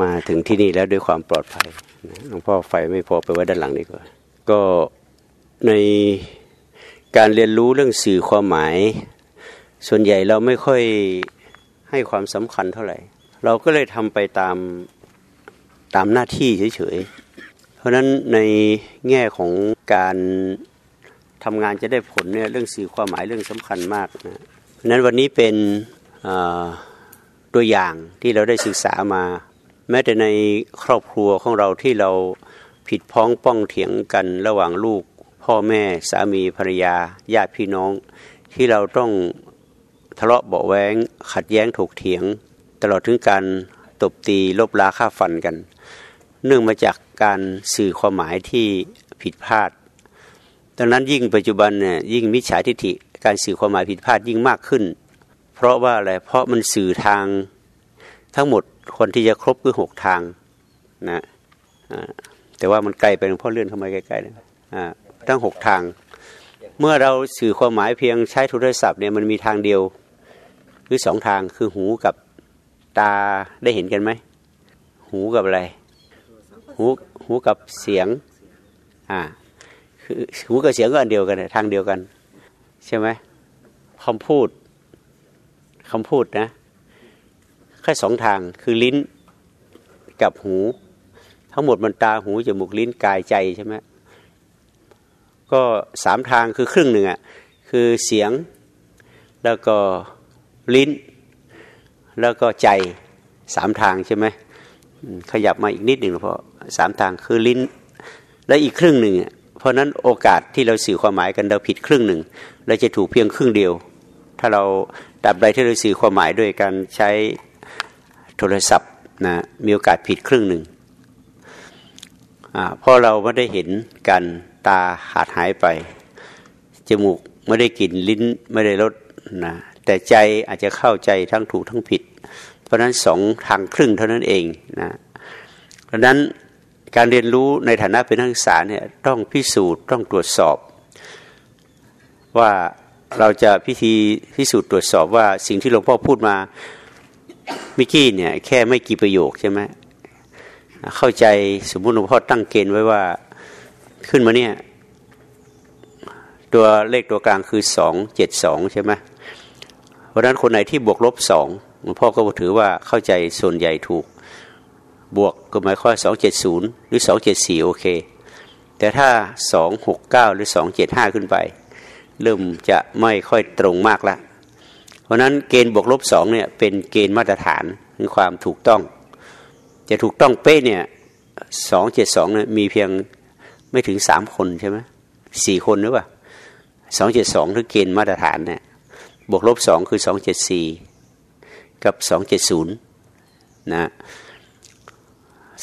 มาถึงที่นี่แล้วด้วยความปลอดภัยหลวงพ่อไฟไม่พอไปไว้ด้านหลังดีกว่า ก็ในการเรียนรู้เรื่องสื่อความหมาย ส่วนใหญ่เราไม่ค่อยให้ความสำคัญเท่าไหร่ เราก็เลยทำไปตามตามหน้าที่เฉยๆ เพราะนั้นในแง่ของการทำงานจะได้ผลเนี่ยเรื่องสื่อความหมายเรื่องสำคัญมากนะเพราะนั้นวันนี้เป็นตัวอย่างที่เราได้ศึกษามา แม้แต่ในครอบครัวของเราที่เราผิดพ้องป้องเถียงกันระหว่างลูก พ่อแม่สามีภรรยา ญาติพี่น้อง ที่เราต้องทะเลาะเบาแวงขัดแย้งถกเถียง ตลอดถึงการตบตีลบลาฆ่าฟันกัน เนื่องมาจากการสื่อความหมายที่ผิดพลาดดังนั้นยิ่งปัจจุบันเนี่ยยิ่งมิจฉาทิฏฐิการสื่อความหมายผิดพลาดยิ่งมากขึ้น เพราะว่าอะไรเพราะมันสื่อทางทั้งหมด คนที่จะครบคือหกทางนะแต่ว่ามันไกลไปหลวงพ่อเลื่อนเข้ามาใกล้ๆนะทั้งหกทาง เมื่อเราสื่อความหมายเพียงใช้โทรศัพท์เนี่ยมันมีทางเดียว คือสองทางคือหูกับตาได้เห็นกันไหม หูกับอะไร หูหูกับเสียงอ่าคือหูกับเสียงก็อันเดียวกันทางเดียวกัน ใช่ไหมคำพูดคำพูดนะ แค่สองทางคือลิ้นกับหู ทั้งหมดมันตาหูจมูกลิ้นกายใจใช่ไหมก็สามทางคือครึ่งหนึ่งอะคือเสียงแล้วก็ลิ้น แล้วก็ใจสามทางใช่ไหมขยับมาอีกนิดหนึ่งเพราะสามทางคือลิ้น และอีกครึ่งหนึ่งเพราะนั้นโอกาสที่เราสื่อความหมายกันเราผิดครึ่งหนึ่งเราจะถูกเพียงครึ่งเดียว ถ้าเราดับใดที่เราสื่อความหมายด้วยการใช้ โทรศัพท์นะมีโอกาสผิดครึ่งหนึ่งเพราะเราไม่ได้เห็นกันตาขาดหายไป จมูกไม่ได้กลิ่นลิ้นไม่ได้รสนะแต่ใจอาจจะเข้าใจทั้งถูกทั้งผิด เพราะนั้นสองทางครึ่งเท่านั้นเองนะเพราะนั้นการเรียนรู้ในฐานะเป็นนักศึกษาเนี่ยต้องพิสูจน์ต้องตรวจสอบ ว่าเราจะพิธีพิสูจน์ตรวจสอบว่าสิ่งที่หลวงพ่อพูดมา มื่อกี้เนี่ยแค่ไม่กี่ประโยคใช่ไหมเข้าใจสมมุติหลวงพ่อตั้งเกณฑ์ไว้ว่าขึ้นมาเนี่ย ตัวเลขตัวกลางคือสองเจ็ดสองใช่ไหมเพราะนั้นคนไหนที่บวกลบสองหลวงพ่อก็ถือว่าเข้าใจส่วนใหญ่ถูก บวกก็หมายความสองเจ็ดศูนย์หรือสองเจ็ดสี่โอเค แต่ถ้าสองหกเก้าหรือสองเจ็ดห้าขึ้นไป เริ่มจะไม่ค่อยตรงมากละเพ ราะนั้นเกณฑ์บวกลบสองเนี่ยเป็นเกณฑ์มาตรฐานคือความถูกต้อง จะถูกต้องเป๊ะเนี่ยสองเจ็ดสองเนี่ยมีเพียงไม่ถึงสามคนใช่ไหมสี่คนหรือเปล่าสองเจ็ดสองคือเกณฑ์มาตรฐานเนี่ยบวกลบสองคือสองเจ็ดสี่กับสองเจ็ดศูนย์นะ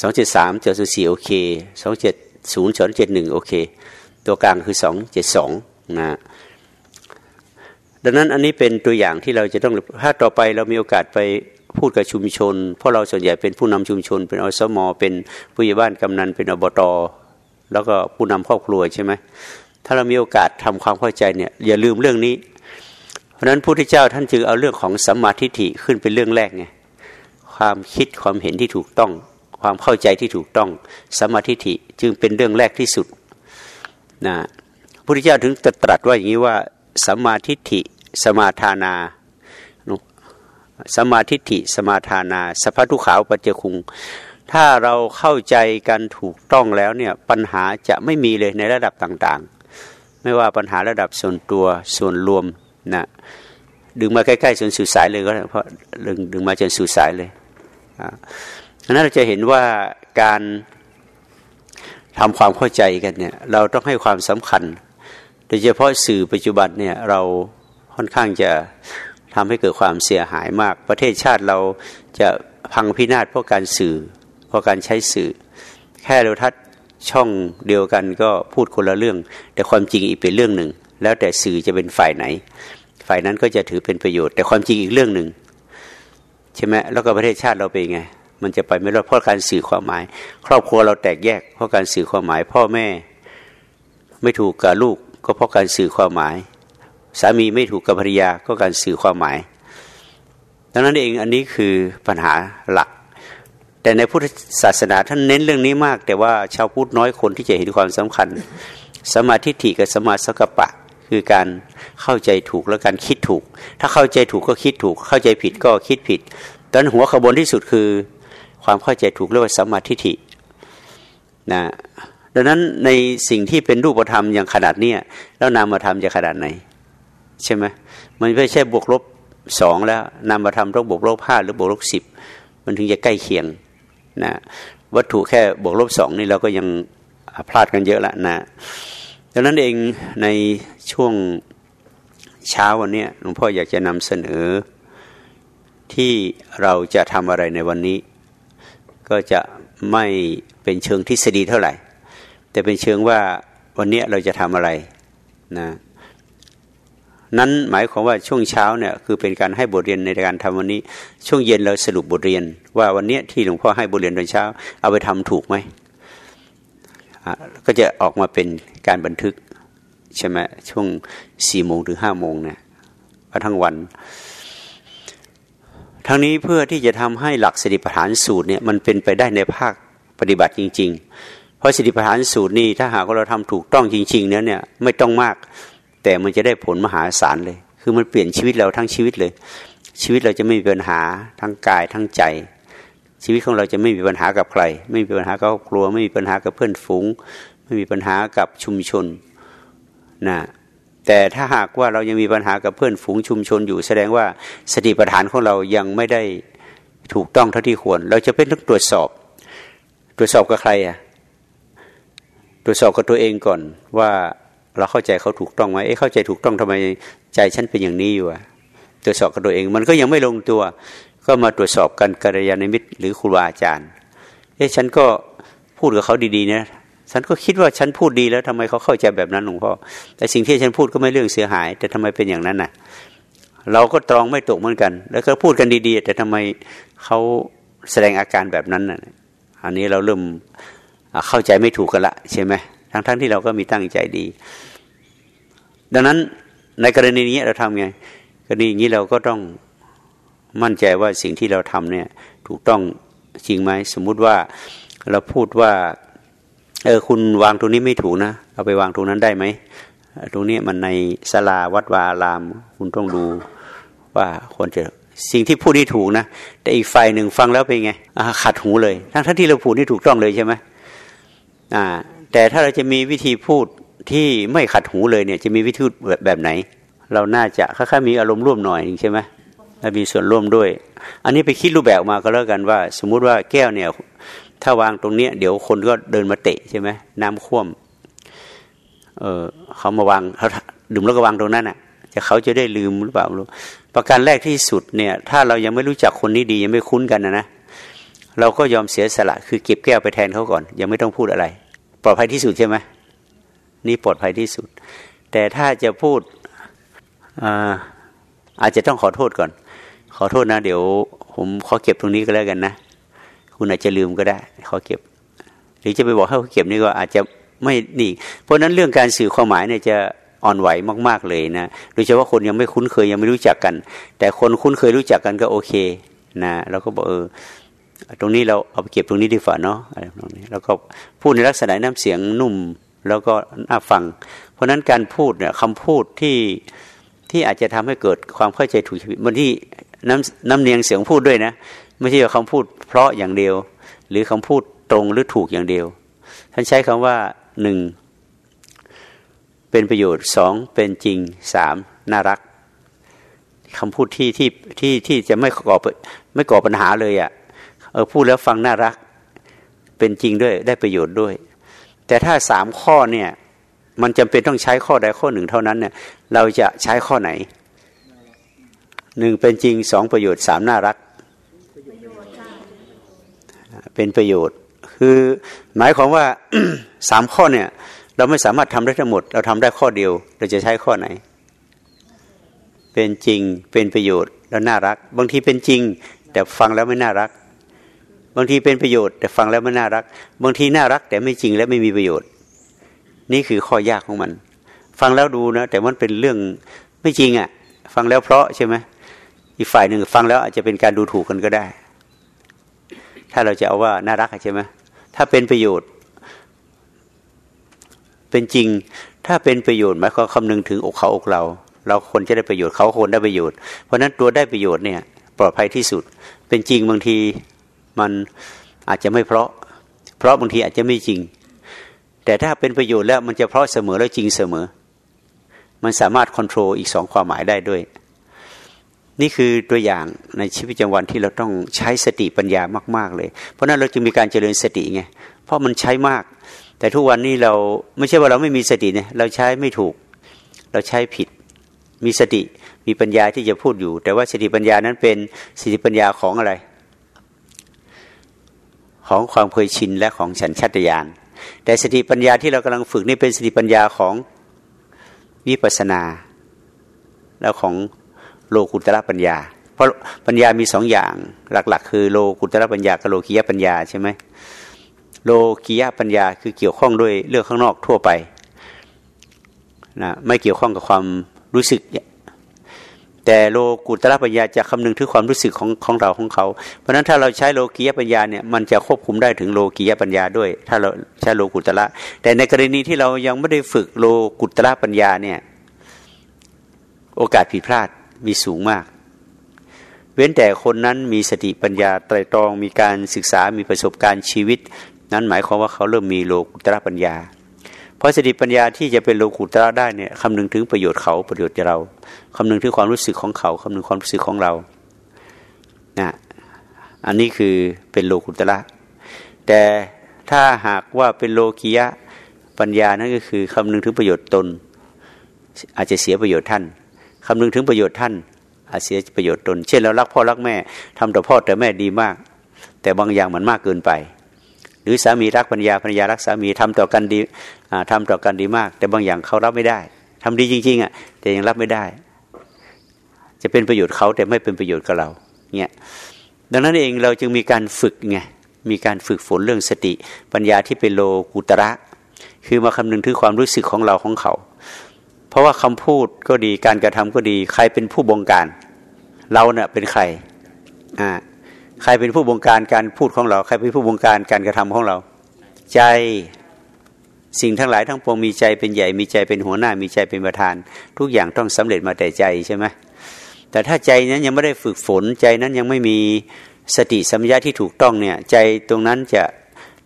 สองเจ็ดสามเจ็ดสี่โอเคสองเจ็ดศูนย์สองเจ็ดหนึ่งโอเค ตัวกลางคือสองเจ็ดสองนะ ดังนั้นอันนี้เป็นตัวอย่างที่เราจะต้องถ้าต่อไปเรามีโอกาสไปพูดกับชุมชน เพราะเราส่วนใหญ่เป็นผู้นำชุมชน เป็นอสมอเป็นผู้ใหญ่บ้านกำนันเป็นอบตแล้วก็ผู้นำครอบครัวใช่ไหมถ้าเรามีโอกาสทำความเข้าใจเนี่ยอย่าลืมเรื่องนี้ เพราะฉะนั้นพระพุทธเจ้าท่านจึงเอาเรื่องของสัมมาทิฏฐิขึ้นเป็นเรื่องแรกไงความคิดความเห็นที่ถูกต้อง ความเข้าใจที่ถูกต้องสัมมาธิิจึงเป็นเรื่องแรกที่สุดนะพระพุทธเจ้าถึงตรัสว่าอย่างนี้ว่า สัมมาทิฏฐิสมาทานาสมาทิฏฐิสมาทานาสัพพทุขาวปัจเจคุง ถ้าเราเข้าใจกันถูกต้องแล้วเนี่ยปัญหาจะไม่มีเลยในระดับต่างๆ ไม่ว่าปัญหาระดับส่วนตัวส่วนรวมนะดึงมาใกล้ๆจนสุดสายเลยก็ได้เพราะดึงดึงมาจนสุดสายเลยดังนั้นเราจะเห็นว่าการทำความเข้าใจกันเนี่ยเราต้องให้ความสำคัญ โดยเฉพาะสื่อปัจจุบันเนี่ยเราค่อนข้างจะทำให้เกิดความเสียหายมาก ประเทศชาติเราจะพังพินาศเพราะการสื่อ เพราะการใช้สื่อ แค่เราทัดช่องเดียวกันก็พูดคนละเรื่อง แต่ความจริงอีกเป็นเรื่องหนึ่ง แล้วแต่สื่อจะเป็นฝ่ายไหน ฝ่ายนั้นก็จะถือเป็นประโยชน์ แต่ความจริงอีกเรื่องหนึ่งใช่ไหมแล้วก็ประเทศชาติเราเป็นไง มันจะไปไม่รอดเพราะการสื่อความหมาย ครอบครัวเราแตกแยกเพราะการสื่อความหมาย พ่อแม่ไม่ถูกกับลูก ก็เพราะการสื่อความหมาย สามีไม่ถูกกับภรรยาก็การสื่อความหมาย ดังนั้นเองอันนี้คือปัญหาหลัก แต่ในพุทธศาสนาท่านเน้นเรื่องนี้มาก แต่ว่าชาวพุทธน้อยคนที่จะเห็นความสำคัญ สมาธิฐิกับสมาสกปะ คือการเข้าใจถูกและการคิดถูก ถ้าเข้าใจถูกก็คิดถูก เข้าใจผิดก็คิดผิดตอนหัวขบวนที่สุดคือ ความเข้าใจถูกเรียกว่าสมาธิฐินะ ดังนั้นในสิ่งที่เป็นรูปธรรมอย่างขนาดนี้แล้วนามธรรมจะขนาดไหน ใช่ไหมมันไม่ใช่บวกลบสองแล้วนามธรรมต้องบวกลบห้าหรือบวกลบสิบมันถึงจะใกล้เคียงนะวัตถุแค่บวกลบสองนี่เราก็ยังพลาดกันเยอะละนะดังนั้นเองในช่วงเช้าวันนี้หลวงพ่ออยากจะนำเสนอ ที่เราจะทำอะไรในวันนี้ ก็จะไม่เป็นเชิงทฤษฎีเท่าไหร่ แต่เป็นเชิงว่าวันนี้เราจะทำอะไรนะนั้นหมายความว่าช่วงเช้าเนี่ยคือเป็นการให้บทเรียนในการทำวันนี้ ช่วงเย็นเราสรุปบทเรียน ว่าวันนี้ที่หลวงพ่อให้บทเรียนตอนเช้า เอาไปทำถูกไหมก็จะออกมาเป็นการบันทึกใช่ไหมช่วงสี่โมงถึงห้าโมงเนี่ยทั้งวัน ทั้งนี้เพื่อที่จะทำให้หลักสติปัฏฐานสูตรเนี่ยมันเป็นไปได้ในภาคปฏิบัติจริง ๆ เพราะสติปัฏฐานสูตรนี่ถ้าหากว่าเราทำถูกต้องจริงๆเนี่ยเนี่ยไม่ต้องมาก แต่มันจะได้ผลมหาศาลเลย คือมันเปลี่ยนชีวิตเราทั้งชีวิตเลย ชีวิตเราจะไม่มีปัญหาทั้งกายทั้งใจ ชีวิตของเราจะไม่มีปัญหากับใคร ไม่มีปัญหากับครอบครัว ไม่มีปัญหากับเพื่อนฝูง ไม่มีปัญหากับชุมชนนะแต่ถ้าหากว่าเรายังมีปัญหากับเพื่อนฝูงชุมชนอยู่ แสดงว่าสติปัฏฐานของเรายังไม่ได้ถูกต้องเท่าที่ควร เราจะเป็นต้องตรวจสอบ ตรวจสอบกับใครอะ ตรวจสอบกับตัวเองก่อนว่าเราเข้าใจเขาถูกต้องไหมเอ๊ะเข้าใจถูกต้องทำไมใจฉันเป็นอย่างนี้อยู่อะตรวจสอบกับตัวเอง มันก็ยังไม่ลงตัว ก็มาตรวจสอบกันกัลยาณมิตรหรือครูบาอาจารย์ เอ๊ะฉันก็พูดกับเขาดีๆนะฉันก็คิดว่าฉันพูดดีแล้วทำไมเขาเข้าใจแบบนั้นหลวงพ่อแต่สิ่งที่ฉันพูดก็ไม่เรื่องเสียหาย แต่ทำไมเป็นอย่างนั้นน่ะ เราก็ตรองไม่ตกเหมือนกัน แล้วก็พูดกันดี ๆ แต่ทำไมเขาแสดงอาการแบบนั้นน่ะอันนี้เราเริ่ม เข้าใจไม่ถูกกันละใช่ไหมทั้งๆทที่เราก็มีตั้งใจดี ดังนั้นในกรณีนี้เราทำไงกรณีอย่างนี้เราก็ต้องมั่นใจว่าสิ่งที่เราทำเนี่ย ถูกต้องจริงไหมสมมุติว่าเราพูดว่าเออคุณวางตรงนี้ไม่ถูกนะเอาไปวางตรงนั้นได้ไหมตรงนี้มันในศาลาวัดวาอาราม คุณต้องดูว่าควรจะสิ่งที่พูดนี่ถูกนะ แต่อีกฝ่ายหนึ่งฟังแล้วเป็นไงขัดหูเลย ทั้งทั้งที่เราพูดนี่ถูกต้องเลยใช่ไหม อ่าแต่ถ้าเราจะมีวิธีพูดที่ไม่ขัดหูเลยเนี่ย จะมีวิธีแบบแบบไหน เราน่าจะค่อยๆมีอารมณ์ร่วมหน่อยใช่ไหมและมีส่วนร่วมด้วย อันนี้ไปคิดรูปแบบมาก็แล้วกันว่า สมมุติว่าแก้วเนี่ย ถ้าวางตรงเนี้ยเดี๋ยวคนก็เดินมาเตะใช่ไหมน้ำท่วมเออเขามาวางเขาดื่มแล้วก็วางตรงนั้นอะ จะเขาจะได้ลืมหรือเปล่ารู้ประการแรกที่สุดเนี่ย ถ้าเรายังไม่รู้จักคนนี้ดียังไม่คุ้นกันนะนะ เราก็ยอมเสียสละ คือเก็บแก้วไปแทนเขาก่อน ยังไม่ต้องพูดอะไร ปลอดภัยที่สุดใช่ไหมนี่ปลอดภัยที่สุด แต่ถ้าจะพูดอาอาจจะต้องขอโทษก่อน ขอโทษนะ เดี๋ยวผมขอเก็บตรงนี้ก็แล้วกันนะ คุณอาจจะลืมก็ได้ ขอเก็บ หรือจะไปบอกให้เขาเก็บนี่ก็อาจจะไม่นี่ เพราะนั้นเรื่องการสื่อความหมายเนี่ยจะอ่อนไหวมาก ๆเลยนะ โดยเฉพาะคนยังไม่คุ้นเคยยังไม่รู้จักกัน แต่คนคุ้นเคยรู้จักกันก็โอเคนะเราก็บอกเออ ตรงนี้เราเอาไปเก็บตรงนี้ดีฝ่าเนาะอะไรตรงนี้แล้วก็พูดในลักษณะน้ำเสียงนุ่มแล้วก็น่าฟัง เพราะฉะนั้นการพูดเนี่ยคำพูดที่ที่อาจจะทำให้เกิดความเข้าใจถูกชีวิตบางที่น้ำน้ำเนียงเสียงพูดด้วยนะ ไม่ใช่คำพูดเพราะอย่างเดียว หรือคำพูดตรงหรือถูกอย่างเดียว ท่านใช้คำว่าหนึ่งเป็นประโยชน์สองเป็นจริงสามน่ารักคำพูดที่ที่ที่ที่จะไม่ก่อไม่ก่อปัญหาเลยอะ่ะ เออพูดแล้วฟังน่ารัก เป็นจริงด้วยได้ประโยชน์ด้วย แต่ถ้าสามข้อเนี่ยมันจำเป็นต้องใช้ข้อใดข้อหนึ่งเท่านั้นเนี่ยเราจะใช้ข้อไหนหนึ่งเป็นจริงสองประโยชน์สามน่ารัก เป็นประโยชน์ คือหมายความว่าสามข้อเนี่ย เราไม่สามารถทำได้ทั้งหมด เราทำได้ข้อเดียว เราจะใช้ข้อไหน เป็นจริงเป็นประโยชน์แล้วน่ารัก บางทีเป็นจริง แต่ฟังแล้วไม่น่ารัก บางทีเป็นประโยชน์แต่ฟังแล้วไม่น่ารัก บางทีน่ารักแต่ไม่จริงและไม่มีประโยชน์ นี่คือข้อยากของมัน ฟังแล้วดูนะ แต่มันเป็นเรื่องไม่จริงอะ่ะ ฟังแล้วเพราะใช่ไหมอีกฝ่ายหนึ่งฟังแล้วอาจจะเป็นการดูถูกกันก็ได้ ถ้าเราจะเอาว่าน่ารักใช่ไหมถ้าเป็นประโยชน์ เป็นจริง ถ้าเป็นประโยชน์หมายความคำนึงถึงอกเขาอกเรา เราคนจะได้ประโยชน์เขาคนได้ประโยชน์ เพราะนั้นตัวได้ประโยชน์เนี่ย ปลอดภัยที่สุด เป็นจริงบางที มันอาจจะไม่เพราะ เพราะบางทีอาจจะไม่จริง แต่ถ้าเป็นประโยชน์แล้วมันจะเพราะเสมอแล้วจริงเสมอ มันสามารถควบคุมอีกสองความหมายได้ด้วย นี่คือตัวอย่างในชีวิตประจำวันที่เราต้องใช้สติปัญญามาก ๆเลย เพราะนั้นเราจึงมีการเจริญสติไงเพราะมันใช้มาก แต่ทุกวันนี้เราไม่ใช่ว่าเราไม่มีสติเนี่ยเราใช้ไม่ถูก เราใช้ผิดมีสติมีปัญญาที่จะพูดอยู่ แต่ว่าสติปัญญานั้นเป็นสติปัญญาของอะไร ของความเคยชินและของฉันชัตยานแต่สติปัญญาที่เรากำลังฝึกนี่เป็นสติปัญญาของวิปัสนา แล้วของโลกุตระปัญญา เพราะปัญญามีสองอย่างหลัก ๆ คือโลกุตระปัญญากับโลกิยปัญญาใช่ไหมโลกิยปัญญาคือเกี่ยวข้องด้วยเรื่องข้างนอกทั่วไปนะไม่เกี่ยวข้องกับความรู้สึก แต่โลกุตระปัญญาจะคำนึงถึงความรู้สึกของของเราของเขา เพราะฉะนั้นถ้าเราใช้โลกียปัญญาเนี่ยมันจะควบคุมได้ถึงโลกียปัญญาด้วย ถ้าเราใช้โลกุตระ แต่ในกรณีที่เรายังไม่ได้ฝึกโลกุตระปัญญาเนี่ยโอกาสผิดพลาดมีสูงมาก เว้นแต่คนนั้นมีสติปัญญาไตรตรองมีการศึกษามีประสบการณ์ชีวิต นั้นหมายความว่าเขาเริ่มมีโลกุตระปัญญา เพราะสติปัญญาที่จะเป็นโลกุตระได้เนี่ยคำนึงถึงประโยชน์เขาประโยชน์เราคำนึงถึงความรู้สึกของเขาคำนึงความรู้สึกของเรานะอันนี้คือเป็นโลกุตระแต่ถ้าหากว่าเป็นโลกียะปัญญานั่นก็คือคำนึงถึงประโยชน์ตน อาจจะเสียประโยชน์ท่านคำนึงถึงประโยชน์ท่าน อาจเสียประโยชน์ตน เช่นเรารักพ่อรักแม่ทำต่อพ่อแต่แม่ดีมาก แต่บางอย่างมันมากเกินไป หรือสามีรักปัญญาปัญญารักสามีทำต่อกันดีทำต่อกันดีมาก แต่บางอย่างเขารับไม่ได้ทำดีจริงๆอะแต่ยังรับไม่ได้ จะเป็นประโยชน์เขาแต่ไม่เป็นประโยชน์กับเราเนี่ยดังนั้นเองเราจึงมีการฝึกไงมีการฝึกฝนเรื่องสติ ปัญญาที่เป็นโลกุตระ คือมาคำนึงถึงความรู้สึกของเราของเขา เพราะว่าคำพูดก็ดีการกระทำก็ดี ใครเป็นผู้บงการ เราเนะ่ยเป็นใครอ่า ใครเป็นผู้บงการการพูดของเรา ใครเป็นผู้บงการการกระทำของเรา ใจสิ่งทั้งหลายทั้งปวงมีใจเป็นใหญ่ มีใจเป็นหัวหน้า มีใจเป็นประธาน ทุกอย่างต้องสำเร็จมาแต่ใจใช่ไหมแต่ถ้าใจนั้นยังไม่ได้ฝึกฝนใจนั้นยังไม่มีสติสัมยาที่ถูกต้องเนี่ย ใจตรงนั้นจะ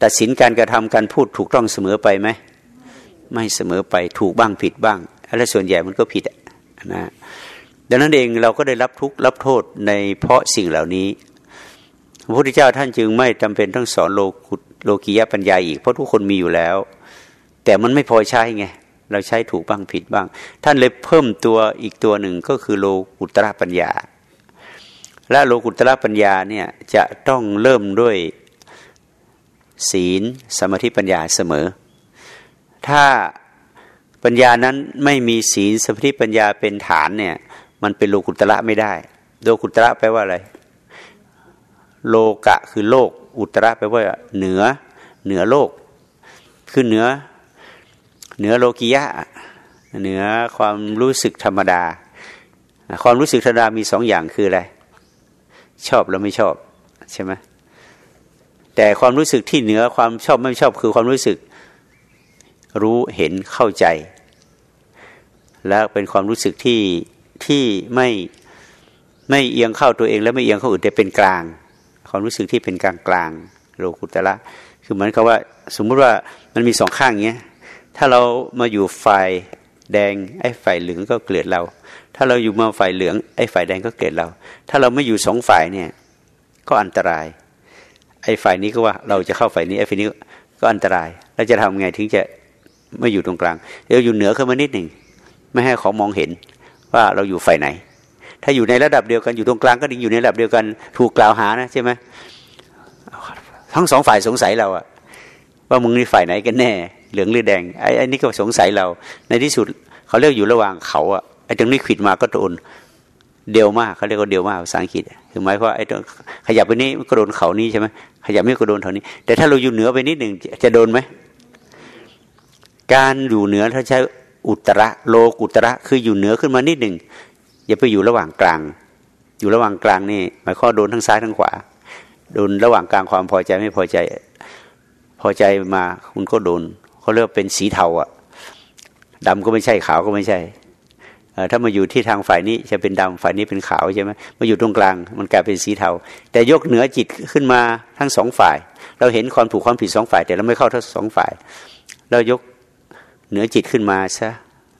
ตัดสินการกระทำการพูดถูกต้องเสมอไปไหมไม่เสมอไปถูกบ้างผิดบ้างและส่วนใหญ่มันก็ผิดนะดังนั้นเองเราก็ได้รับทุกข์รับโทษในเพราะสิ่งเหล่านี้ พระพุทธเจ้าท่านจึงไม่จำเป็นต้องสอนโลกุโลกียปัญญาอีกเพราะทุกคนมีอยู่แล้ว แต่มันไม่พอใช้ไงเราใช้ถูกบ้างผิดบ้าง ท่านเลยเพิ่มตัวอีกตัวหนึ่งก็คือโลกุตระปัญญา และโลกุตระปัญญาเนี่ยจะต้องเริ่มด้วยศีลสมาธิปัญญาเสมอ ถ้าปัญญานั้นไม่มีศีลสมาธิปัญญาเป็นฐานเนี่ยมันเป็นโลกุตระไม่ได้ โลกุตระแปลว่าอะไร โลกะคือโลก อุตระแปลว่าเหนือ เหนือโลก คือเหนือ เหนือโลกิยะ เหนือความรู้สึกธรรมดา ความรู้สึกธรรมดามีสองอย่างคืออะไร ชอบแล้วไม่ชอบใช่ไหมแต่ความรู้สึกที่เหนือความชอบไม่ชอบคือความรู้สึกรู้เห็นเข้าใจ แล้วเป็นความรู้สึกที่ที่ไม่ไม่เอียงเข้าตัวเอง และไม่เอียงเข้าอื่นแต่เป็นกลาง ความรู้สึกที่เป็นกลางกลางโลกุตละ คือเหมือนกับว่าสมมุติว่ามันมีสองข้างเงี้ย ถ้าเรามาอยู่ฝ่ายแดงไอ้ฝ่ายเหลืองก็เกลียดเรา ถ้าเราอยู่มาฝ่ายเหลืองไอ้ฝ่ายแดงก็เกลียดเรา ถ้าเราไม่อยู่สองฝ่ายเนี่ย ก็อันตราย ไอ้ฝ่ายนี้ก็ว่าเราจะเข้าฝ่ายนี้ไอ้ฝ่ายนี้ก็อันตรายเราจะทำไงถึงจะไม่อยู่ตรงกลางเราอยู่เหนือขึ้นมานิดหนึ่งไม่ให้เขามองเห็นว่าเราอยู่ฝ่ายไหน ถ้าอยู่ในระดับเดียวกันอยู่ตรงกลางก็ดีอยู่ในระดับเดียวกัน ถูกกล่าวหานะใช่ไหมทั้งสองฝ่ายสงสัยเราอะว่ามึงนี่ฝ่ายไหนกันแน่ เหลืองหรือแดงไอ้ไอ้นี่ก็สงสัยเรา ในที่สุดเขาเรียกอยู่ระหว่างเขาอะไอ้ตรงนี้ขิดมาก็โดนเดียวมากเขาเรียกว่าเดียวมากภาษาอังกฤษคือหมายว่าไอ้ตรงขยับไปนี้ก็โดนเขานี้ใช่ไหมขยับไม่ก็โดนเท่านี้ แต่ถ้าเราอยู่เหนือไปนิดหนึ่งจะโดนไหมการอยู่เหนือถ้าใช้อุตระโลกุตระคืออยู่เหนือขึ้นมานิดหนึ่ง อย่าไปอยู่ระหว่างกลาง อยู่ระหว่างกลางนี่หมายข้อโดนทั้งซ้ายทั้งขวา โดนระหว่างกลางความพอใจไม่พอใจ พอใจมาคุณก็โดนเขาเรียกเป็นสีเทาอะดำก็ไม่ใช่ขาวก็ไม่ใช่ถ้ามาอยู่ที่ทางฝ่ายนี้จะเป็นดำฝ่ายนี้เป็นขาวใช่ไหมมาอยู่ตรงกลาง มันกลายเป็นสีเทา แต่ยกเหนือจิตขึ้นมาทั้งสองฝ่าย เราเห็นความถูกความผิดสองฝ่าย แต่เราไม่เข้าทั้งสองฝ่าย เรายกเหนือจิตขึ้นมาซะ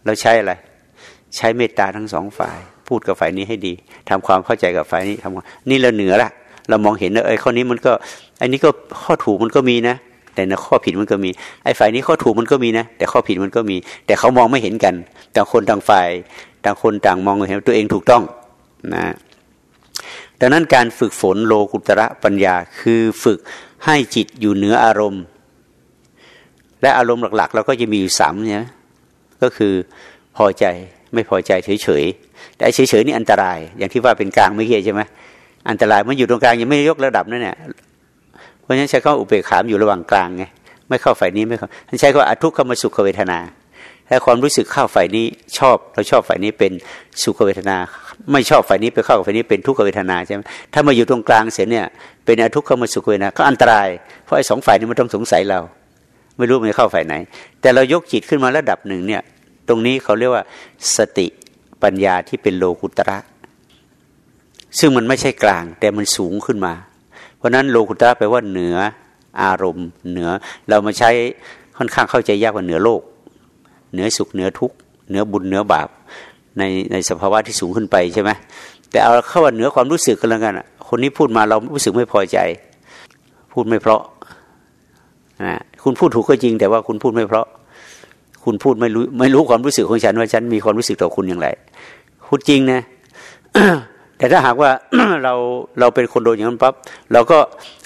เราใช้อะไร ใช้เมตตาทั้งสองฝ่าย พูดกับฝ่ายนี้ให้ดีทำความเข้าใจกับฝ่ายนี้ทำนี่เราเหนือละเรามองเห็นว่าไอ้ข้อนี้มันก็อันนี้ก็ข้อถูกมันก็มีนะ แต่ในข้อผิดมันก็มี ไอ้ฝ่ายนี้ข้อถูกมันก็มีนะ แต่ข้อผิดมันก็มี แต่เขามองไม่เห็นกันต่างคนต่างฝ่ายต่างคนต่างมองเห็นตัวเองถูกต้องนะดังนั้นการฝึกฝนโลกุตระปัญญาคือฝึกให้จิตอยู่เหนืออารมณ์ และอารมณ์หลักๆเราก็จะมีอยู่สามเนี่ยก็คือพอใจ ไม่พอใจเฉยๆ แต่เฉยๆนี่อันตราย อย่างที่ว่าเป็นกลางไม่เกี่ยใช่ไหมอันตรายมันอยู่ตรงกลางยังไม่ยกระดับนั่นเนี่ยเพราะฉะนั้นใช้ข้ออุเบกขามอยู่ระหว่างกลางไงไม่เข้าฝ่ายนี้ไม่เข้าท่านใช้ข้ออทุกขมสุขเวทนาถ้าความรู้สึกเข้าฝ่ายนี้ชอบเราชอบฝ่ายนี้เป็นสุขเวทนา ไม่ชอบฝ่ายนี้ไปเข้าฝ่ายนี้เป็นทุกขเวทนาใช่ไหมถ้ามาอยู่ตรงกลางเสียเนี่ยเป็นอทุกขมสุขเวทนาก็อันตรายเพราะไอ้สองฝ่ายนี้มันต้องสงสัยเรา ไม่รู้มันเข้าฝ่ายไหน แต่เรายกจิตขึ้นมาระดับหนึ่งเนี่ย ตรงนี้เขาเรียกว่า สติปัญญาที่เป็นโลกุตระ ซึ่งมันไม่ใช่กลาง แต่มันสูงขึ้นมา เพราะนั้นโลกุตระแปลว่าเหนืออารมณ์ เหนือเรามาใช้ค่อนข้างเข้าใจยากกว่าเหนือโลก เหนือสุขเหนือทุกข์เหนือบุญเหนือบาปในในสภาวะที่สูงขึ้นไปใช่ไหมแต่เอาเข้าว่าเหนือความรู้สึกกันแล้วกันคนนี้พูดมาเรารู้สึกไม่พอใจ พูดไม่เพราะนะคุณพูดถูกก็จริง แต่ว่าคุณพูดไม่เพราะ คุณพูดไม่รู้ไม่รู้ความรู้สึกของฉันว่าฉันมีความรู้สึกต่อคุณอย่างไรพูดจริงนะแต่ถ้าหากว่าเราเราเป็นคนโดนอย่างนั้นปั๊บเราก็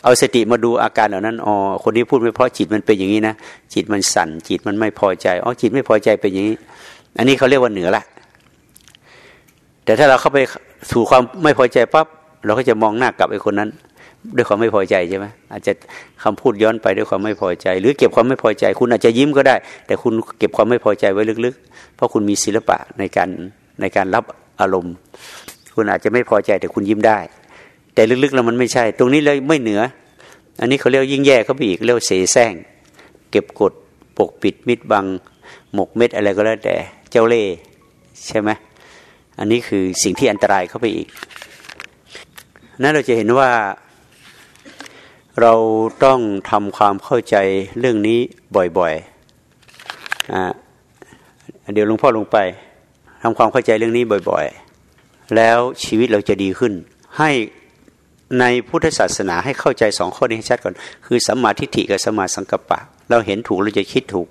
เอาสติมาดูอาการเหล่านั้นอ๋อคนนี้พูดไม่เพราะจิตมันเป็นอย่างนี้นะจิตมันสั่น จิตมันไม่พอใจอ๋อจิตไม่พอใจเป็นอย่างนี้ อันนี้เขาเรียกว่าเหนือละ แต่ถ้าเราเข้าไปถูกความไม่พอใจปั๊บเราก็จะมองหน้ากลับไอ้คนนั้น ด้วยความไม่พอใจใช่ไหมอาจจะคำพูดย้อนไปด้วยความไม่พอใจ หรือเก็บความไม่พอใจ คุณอาจจะยิ้มก็ได้ แต่คุณเก็บความไม่พอใจไว้ลึกๆ เพราะคุณมีศิลปะในการในการรับอารมณ์ คุณอาจจะไม่พอใจแต่คุณยิ้มได้ แต่ลึกๆแล้วมันไม่ใช่ ตรงนี้เลยไม่เหนือ อันนี้เขาเรียกยิ่งแย่เขาไปอีกเรียกเสแสร้งเก็บกดปกปิดมิดบัง หมกเม็ดอะไรก็แล้วแต่เจ้าเล่ใช่ไหมอันนี้คือสิ่งที่อันตรายเข้าไปอีกนั้นเราจะเห็นว่า เราต้องทำความเข้าใจเรื่องนี้บ่อยๆอ่าเดี๋ยวหลวงพ่อลงไปทำความเข้าใจเรื่องนี้บ่อยๆ แล้วชีวิตเราจะดีขึ้น ให้ในพุทธศาสนาให้เข้าใจสองข้อนี้ให้ชัดก่อน คือสัมมาทิฏฐิกับสัมมาสังกัปปะ เราเห็นถูกเราจะคิดถูก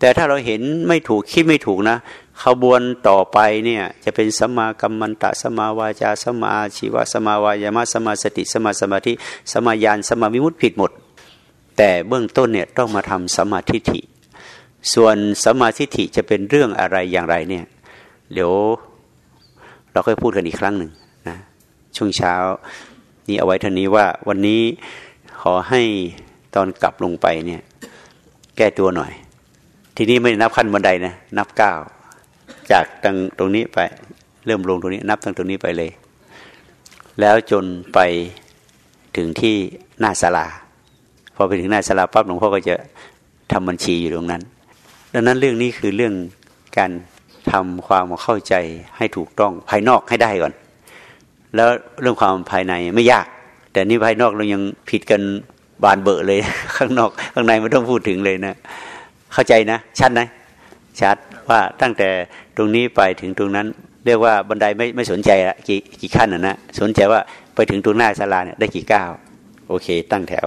แต่ถ้าเราเห็นไม่ถูกคิดไม่ถูกนะขบวนต่อไปเนี่ยจะเป็นสมากัมมันตะสมาวาจาสมาชีวะสมาวายามะสมาสติสมาสมาธิสมาญาณสมาวิมุตติผิดหมด แต่เบื้องต้นเนี่ยต้องมาทำสมาทิฏฐิ ส่วนสมาทิฏฐิจะเป็นเรื่องอะไรอย่างไรเนี่ยเดี๋ยวเราค่อยพูดกันอีกครั้งหนึ่งนะช่วงเช้านี่เอาไว้เท่านี้ว่าวันนี้ขอให้ตอนกลับลงไปเนี่ยแก้ตัวหน่อย ทีนี้ไม่นับขั้นบันไดนะนับเก้าจากตรงตรงนี้ไป เริ่มลงตรงนี้ นับตั้งตรงนี้ไปเลย แล้วจนไปถึงที่หน้าศาลาพอไปถึงหน้าศาลาปั๊บหลวงพ่อก็จะทำบัญชีอยู่ตรงนั้น ดังนั้นเรื่องนี้คือเรื่องการทำความเข้าใจให้ถูกต้องภายนอกให้ได้ก่อน แล้วเรื่องความภายในไม่ยาก แต่นี่ภายนอกเรายังผิดกันบานเบอะเลย ข้างนอก ข้างในไม่ต้องพูดถึงเลยนะ เข้าใจนะ ชัดนะชัดว่าตั้งแต่ตรงนี้ไปถึงตรงนั้น เรียกว่าบันไดไม่ไม่สนใจละกี่กี่ขั้นนะนะสนใจว่าไปถึงตรงหน้าศาลาเนี่ยได้กี่ก้าวโอเค ตั้งแถว